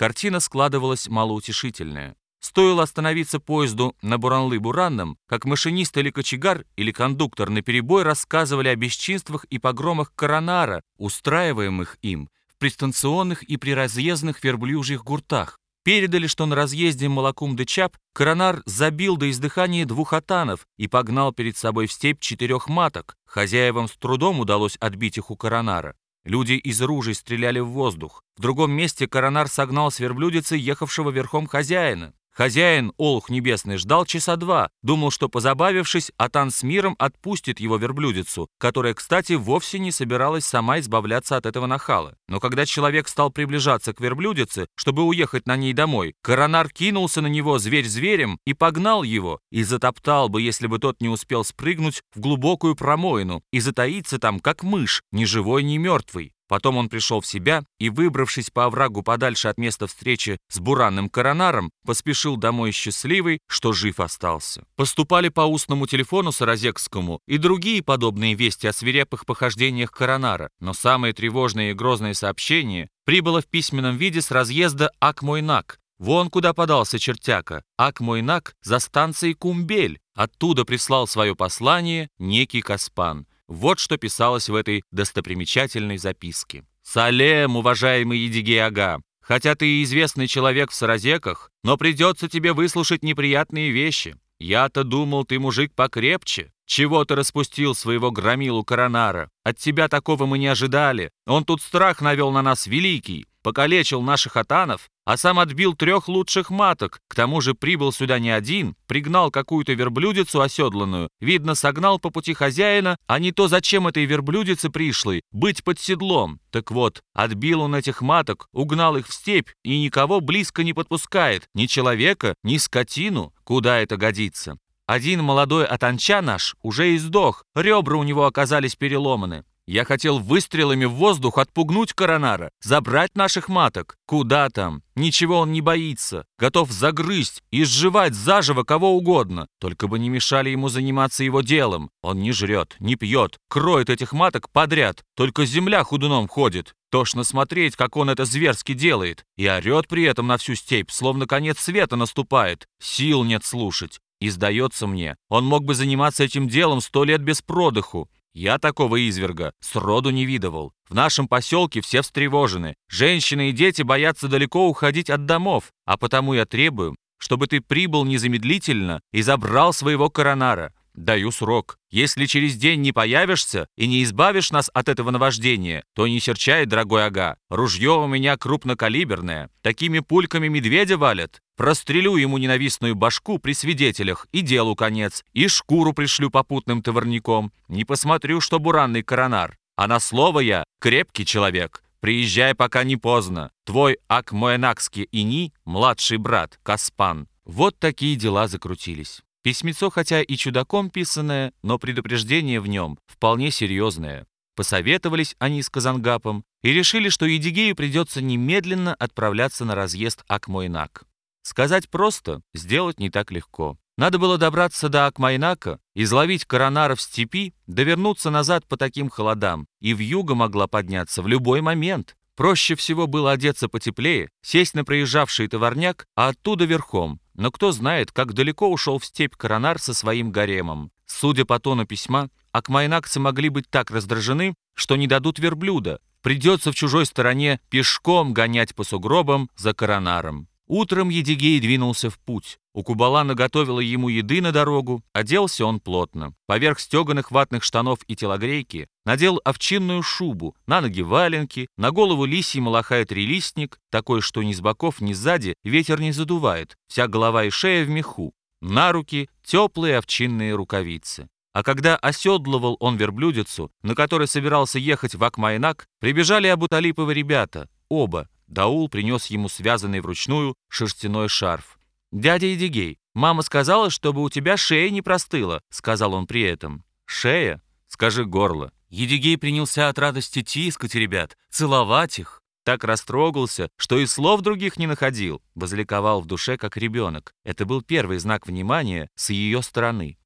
Картина складывалась малоутешительная. Стоило остановиться поезду на Буранлы-Буранном, как машинист или кочегар или кондуктор наперебой рассказывали о бесчинствах и погромах коронара, устраиваемых им в пристанционных и приразъездных верблюжьих гуртах. Передали, что на разъезде Малакум-де-Чап коронар забил до издыхания двух атанов и погнал перед собой в степь четырех маток. Хозяевам с трудом удалось отбить их у коронара. Люди из ружей стреляли в воздух. В другом месте коронар согнал с верблюдицы ехавшего верхом хозяина. Хозяин, Олух Небесный, ждал часа два, думал, что, позабавившись, Атан с миром отпустит его верблюдицу, которая, кстати, вовсе не собиралась сама избавляться от этого нахала. Но когда человек стал приближаться к верблюдице, чтобы уехать на ней домой, коронар кинулся на него зверь зверем и погнал его, и затоптал бы, если бы тот не успел спрыгнуть в глубокую промоину и затаиться там, как мышь, ни живой, ни мертвый. Потом он пришел в себя и, выбравшись по оврагу подальше от места встречи с буранным коронаром, поспешил домой счастливый, что жив остался. Поступали по устному телефону Саразекскому и другие подобные вести о свирепых похождениях коронара, но самое тревожное и грозное сообщение прибыло в письменном виде с разъезда Ак-Мойнак. Вон куда подался чертяка. Ак-Мойнак за станцией Кумбель. Оттуда прислал свое послание некий Каспан. Вот что писалось в этой достопримечательной записке. «Салем, уважаемый Едигей-ага, хотя ты и известный человек в Саразеках, но придется тебе выслушать неприятные вещи. Я-то думал, ты мужик покрепче. Чего ты распустил своего громилу Коронара? От тебя такого мы не ожидали. Он тут страх навел на нас великий покалечил наших атанов, а сам отбил трех лучших маток, к тому же прибыл сюда не один, пригнал какую-то верблюдицу оседланную, видно, согнал по пути хозяина, а не то зачем этой верблюдице пришлой, быть под седлом. Так вот, отбил он этих маток, угнал их в степь и никого близко не подпускает, ни человека, ни скотину, куда это годится. Один молодой атанча наш уже издох, ребра у него оказались переломаны. Я хотел выстрелами в воздух отпугнуть коронара, забрать наших маток. Куда там? Ничего он не боится. Готов загрызть и сживать заживо кого угодно. Только бы не мешали ему заниматься его делом. Он не жрет, не пьет, кроет этих маток подряд. Только земля худуном ходит. Тошно смотреть, как он это зверски делает. И орет при этом на всю степь, словно конец света наступает. Сил нет слушать. И сдается мне, он мог бы заниматься этим делом сто лет без продыху. Я такого изверга сроду не видывал. В нашем поселке все встревожены. Женщины и дети боятся далеко уходить от домов, а потому я требую, чтобы ты прибыл незамедлительно и забрал своего коронара. Даю срок. Если через день не появишься и не избавишь нас от этого наваждения, то не серчай, дорогой ага. Ружье у меня крупнокалиберное. Такими пульками медведя валят. Прострелю ему ненавистную башку при свидетелях, и делу конец, и шкуру пришлю попутным товарником. Не посмотрю, что буранный коронар. А на слово я крепкий человек. Приезжай, пока не поздно. Твой Акмоэнакский Ини, младший брат, Каспан. Вот такие дела закрутились. Письмецо, хотя и чудаком писанное, но предупреждение в нем вполне серьезное. Посоветовались они с Казангапом и решили, что Едигею придется немедленно отправляться на разъезд Акмойнак. Сказать просто, сделать не так легко. Надо было добраться до Акмайнака, изловить коронара в степи, довернуться назад по таким холодам, и в юго могла подняться в любой момент. Проще всего было одеться потеплее, сесть на проезжавший товарняк, а оттуда верхом, но кто знает, как далеко ушел в степь Коронар со своим гаремом. Судя по тону письма, акмайнакцы могли быть так раздражены, что не дадут верблюда. Придется в чужой стороне пешком гонять по сугробам за Коронаром. Утром Едигей двинулся в путь. У Кубала наготовила ему еды на дорогу, оделся он плотно. Поверх стеганых ватных штанов и телогрейки надел овчинную шубу, на ноги валенки, на голову лисий малахай трилистник, такой, что ни с боков, ни сзади ветер не задувает, вся голова и шея в меху. На руки теплые овчинные рукавицы. А когда оседлывал он верблюдицу, на которой собирался ехать в Акмайнак, прибежали Абуталиповы ребята, оба, Даул принес ему связанный вручную шерстяной шарф. «Дядя Эдигей, мама сказала, чтобы у тебя шея не простыла», — сказал он при этом. «Шея? Скажи горло». Едигей принялся от радости тискать ребят, целовать их. Так растрогался, что и слов других не находил. Возликовал в душе, как ребенок. Это был первый знак внимания с ее стороны.